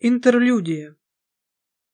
Интерлюдия.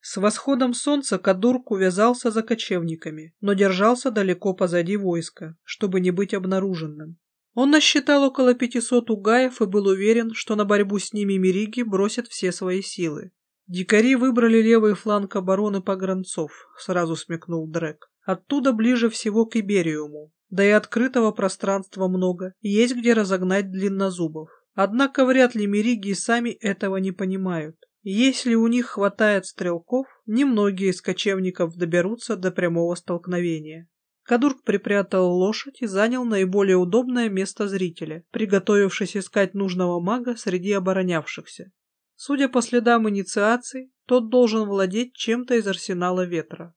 С восходом солнца Кадурк увязался за кочевниками, но держался далеко позади войска, чтобы не быть обнаруженным. Он насчитал около пятисот угаев и был уверен, что на борьбу с ними Мериги бросят все свои силы. Дикари выбрали левый фланг обороны погранцов, сразу смекнул Дрек. Оттуда ближе всего к Ибериуму, да и открытого пространства много, есть где разогнать длиннозубов. Однако вряд ли Мериги сами этого не понимают. Если у них хватает стрелков, немногие из кочевников доберутся до прямого столкновения. Кадурк припрятал лошадь и занял наиболее удобное место зрителя, приготовившись искать нужного мага среди оборонявшихся. Судя по следам инициации, тот должен владеть чем-то из арсенала ветра.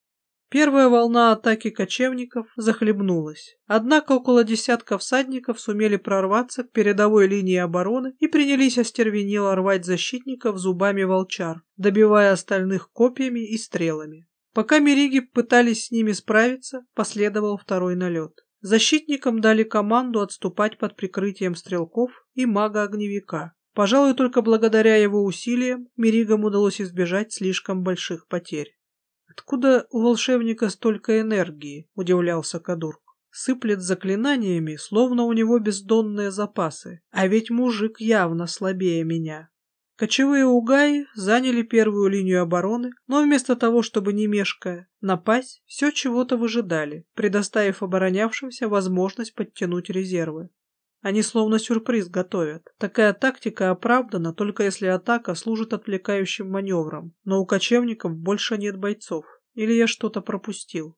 Первая волна атаки кочевников захлебнулась. Однако около десятка всадников сумели прорваться к передовой линии обороны и принялись остервенело рвать защитников зубами волчар, добивая остальных копьями и стрелами. Пока Мериги пытались с ними справиться, последовал второй налет. Защитникам дали команду отступать под прикрытием стрелков и мага-огневика. Пожалуй, только благодаря его усилиям Меригам удалось избежать слишком больших потерь. «Откуда у волшебника столько энергии?» — удивлялся Кадурк. «Сыплет заклинаниями, словно у него бездонные запасы. А ведь мужик явно слабее меня». Кочевые угаи заняли первую линию обороны, но вместо того, чтобы не мешкая напасть, все чего-то выжидали, предоставив оборонявшимся возможность подтянуть резервы. Они словно сюрприз готовят. Такая тактика оправдана, только если атака служит отвлекающим маневром, но у кочевников больше нет бойцов. Или я что-то пропустил?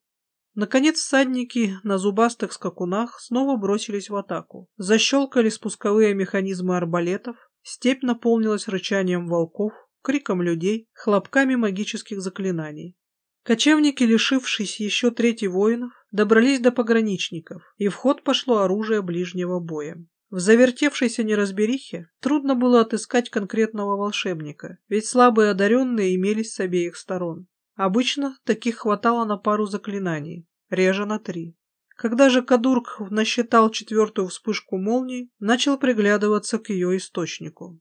Наконец всадники на зубастых скакунах снова бросились в атаку. Защелкали спусковые механизмы арбалетов, степь наполнилась рычанием волков, криком людей, хлопками магических заклинаний. Кочевники, лишившись еще трети воинов, добрались до пограничников, и в ход пошло оружие ближнего боя. В завертевшейся неразберихе трудно было отыскать конкретного волшебника, ведь слабые одаренные имелись с обеих сторон. Обычно таких хватало на пару заклинаний, реже на три. Когда же Кадурк насчитал четвертую вспышку молнии, начал приглядываться к ее источнику.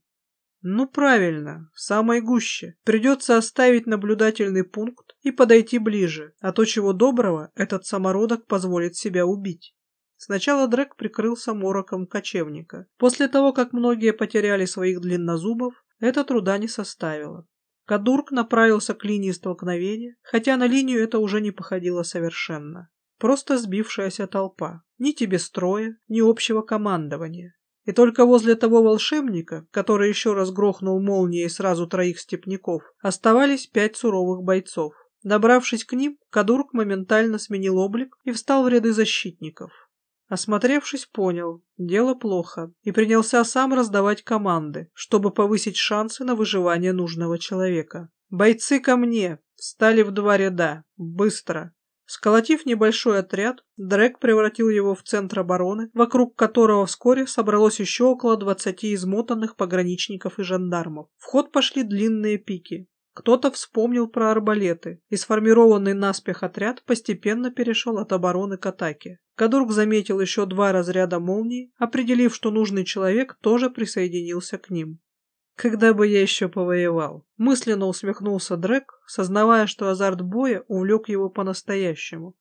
Ну правильно, в самой гуще. Придется оставить наблюдательный пункт и подойти ближе, а то чего доброго этот самородок позволит себя убить. Сначала Дрек прикрылся мороком кочевника. После того, как многие потеряли своих длиннозубов, это труда не составило. Кадурк направился к линии столкновения, хотя на линию это уже не походило совершенно. Просто сбившаяся толпа. Ни тебе строя, ни общего командования. И только возле того волшебника, который еще раз грохнул молнией сразу троих степняков, оставались пять суровых бойцов. Добравшись к ним, Кадурк моментально сменил облик и встал в ряды защитников. Осмотревшись, понял, дело плохо, и принялся сам раздавать команды, чтобы повысить шансы на выживание нужного человека. «Бойцы ко мне!» Встали в два ряда. Быстро. Сколотив небольшой отряд, Дрек превратил его в центр обороны, вокруг которого вскоре собралось еще около двадцати измотанных пограничников и жандармов. В ход пошли длинные пики. Кто-то вспомнил про арбалеты, и сформированный наспех отряд постепенно перешел от обороны к атаке. Кадург заметил еще два разряда молний, определив, что нужный человек тоже присоединился к ним. Когда бы я еще повоевал? Мысленно усмехнулся Дрек, сознавая, что азарт боя увлек его по-настоящему.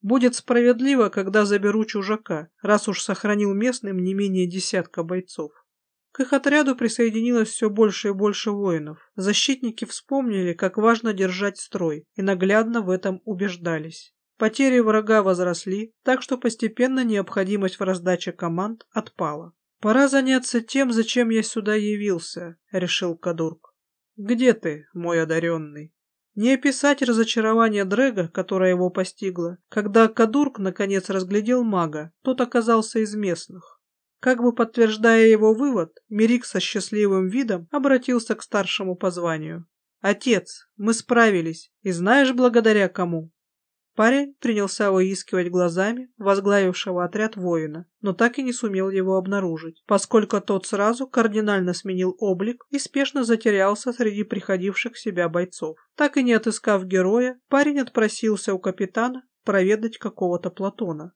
Будет справедливо, когда заберу чужака, раз уж сохранил местным не менее десятка бойцов. К их отряду присоединилось все больше и больше воинов. Защитники вспомнили, как важно держать строй, и наглядно в этом убеждались. Потери врага возросли, так что постепенно необходимость в раздаче команд отпала. «Пора заняться тем, зачем я сюда явился», — решил Кадурк. «Где ты, мой одаренный?» Не описать разочарование Дрэга, которое его постигло, когда Кадурк наконец разглядел мага, тот оказался из местных. Как бы подтверждая его вывод, Мирик со счастливым видом обратился к старшему по званию. «Отец, мы справились, и знаешь, благодаря кому?» Парень принялся выискивать глазами возглавившего отряд воина, но так и не сумел его обнаружить, поскольку тот сразу кардинально сменил облик и спешно затерялся среди приходивших в себя бойцов. Так и не отыскав героя, парень отпросился у капитана проведать какого-то Платона.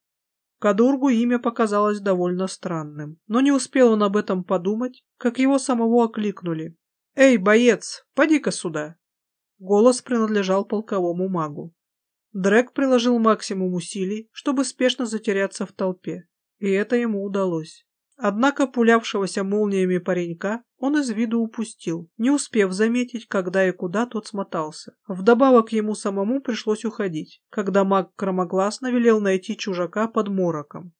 Кадургу имя показалось довольно странным, но не успел он об этом подумать, как его самого окликнули. «Эй, боец, поди-ка сюда!» Голос принадлежал полковому магу. Дрек приложил максимум усилий, чтобы спешно затеряться в толпе, и это ему удалось. Однако пулявшегося молниями паренька он из виду упустил, не успев заметить, когда и куда тот смотался. Вдобавок ему самому пришлось уходить, когда маг громогласно велел найти чужака под мороком.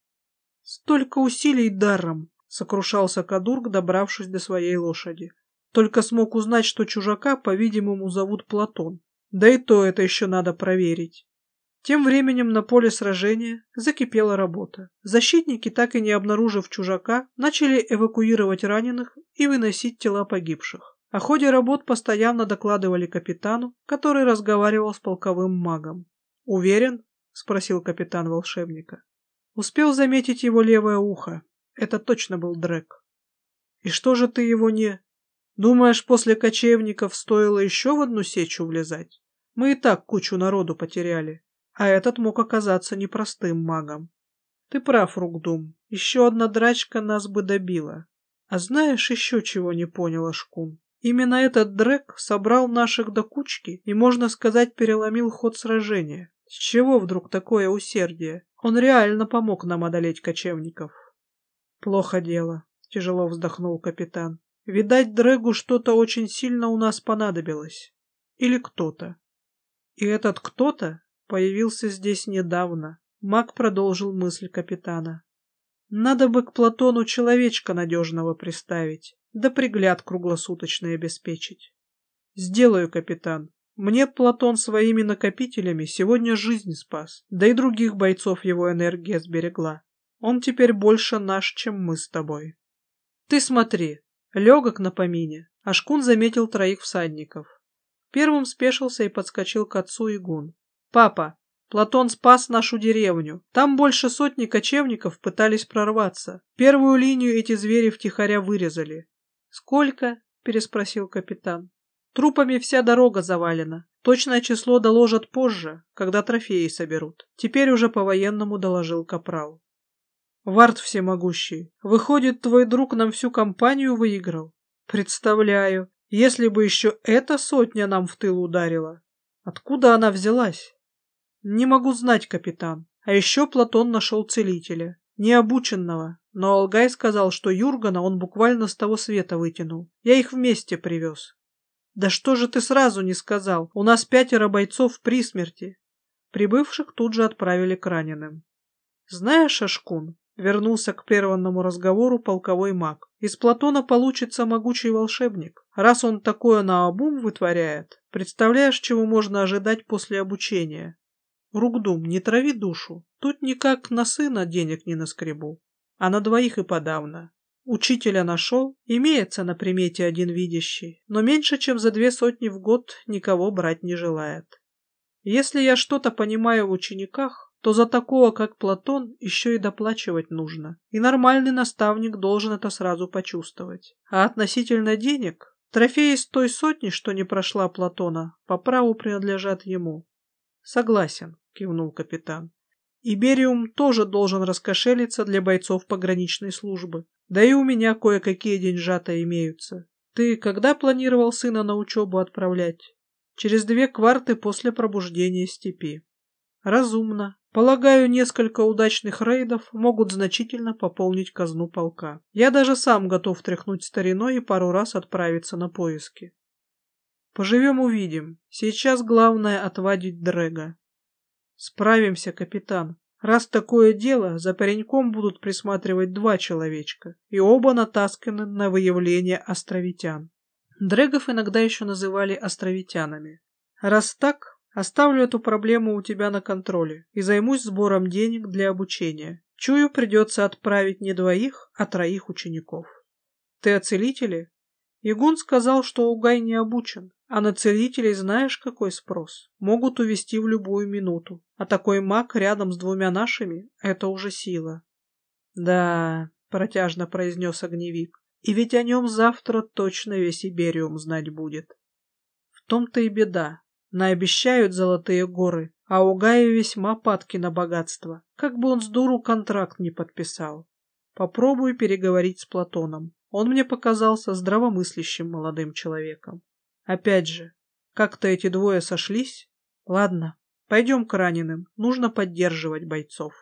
«Столько усилий даром!» — сокрушался Кадург, добравшись до своей лошади. Только смог узнать, что чужака, по-видимому, зовут Платон. Да и то это еще надо проверить. Тем временем на поле сражения закипела работа. Защитники, так и не обнаружив чужака, начали эвакуировать раненых и выносить тела погибших. О ходе работ постоянно докладывали капитану, который разговаривал с полковым магом. «Уверен?» — спросил капитан волшебника. Успел заметить его левое ухо. Это точно был Дрек. «И что же ты его не...» «Думаешь, после кочевников стоило еще в одну сечу влезать? Мы и так кучу народу потеряли а этот мог оказаться непростым магом. Ты прав, Ругдум, еще одна драчка нас бы добила. А знаешь, еще чего не поняла Шкун? Именно этот Дрек собрал наших до кучки и, можно сказать, переломил ход сражения. С чего вдруг такое усердие? Он реально помог нам одолеть кочевников. Плохо дело, тяжело вздохнул капитан. Видать, Дрегу что-то очень сильно у нас понадобилось. Или кто-то. И этот кто-то Появился здесь недавно. Маг продолжил мысль капитана. Надо бы к Платону человечка надежного приставить, да пригляд круглосуточный обеспечить. Сделаю, капитан. Мне Платон своими накопителями сегодня жизнь спас, да и других бойцов его энергия сберегла. Он теперь больше наш, чем мы с тобой. Ты смотри, легок на помине. Ашкун заметил троих всадников. Первым спешился и подскочил к отцу Игун. «Папа, Платон спас нашу деревню. Там больше сотни кочевников пытались прорваться. Первую линию эти звери втихаря вырезали». «Сколько?» — переспросил капитан. «Трупами вся дорога завалена. Точное число доложат позже, когда трофеи соберут. Теперь уже по-военному доложил капрал». «Вард всемогущий, выходит, твой друг нам всю компанию выиграл?» «Представляю, если бы еще эта сотня нам в тыл ударила. Откуда она взялась?» Не могу знать, капитан. А еще Платон нашел целителя. Необученного. Но Алгай сказал, что Юргана он буквально с того света вытянул. Я их вместе привез. Да что же ты сразу не сказал? У нас пятеро бойцов при смерти. Прибывших тут же отправили к раненым. Знаешь, Ашкун, вернулся к прерванному разговору полковой маг. Из Платона получится могучий волшебник. Раз он такое наобум вытворяет, представляешь, чего можно ожидать после обучения? Ругдум, не трави душу. Тут никак на сына денег не наскребу, а на двоих и подавно. Учителя нашел, имеется на примете один видящий, но меньше, чем за две сотни в год никого брать не желает. Если я что-то понимаю в учениках, то за такого, как Платон, еще и доплачивать нужно. И нормальный наставник должен это сразу почувствовать. А относительно денег, трофеи с той сотни, что не прошла Платона, по праву принадлежат ему. Согласен, кивнул капитан. Ибериум тоже должен раскошелиться для бойцов пограничной службы. Да и у меня кое-какие деньжата имеются. Ты когда планировал сына на учебу отправлять? Через две кварты после пробуждения степи. Разумно. Полагаю, несколько удачных рейдов могут значительно пополнить казну полка. Я даже сам готов тряхнуть стариной и пару раз отправиться на поиски. Поживем увидим. Сейчас главное отвадить Дрэга. Справимся, капитан. Раз такое дело, за пареньком будут присматривать два человечка, и оба натасканы на выявление островитян. Дрэгов иногда еще называли островитянами. Раз так, оставлю эту проблему у тебя на контроле и займусь сбором денег для обучения. Чую, придется отправить не двоих, а троих учеников. Ты о целителе? Игун сказал, что Угай не обучен. А на целителей знаешь, какой спрос? Могут увести в любую минуту. А такой маг рядом с двумя нашими — это уже сила. Да, протяжно произнес огневик. И ведь о нем завтра точно весь Ибериум знать будет. В том-то и беда. Наобещают золотые горы, а у Гая весьма падки на богатство. Как бы он с дуру контракт не подписал. Попробую переговорить с Платоном. Он мне показался здравомыслящим молодым человеком. Опять же, как-то эти двое сошлись. Ладно, пойдем к раненым, нужно поддерживать бойцов.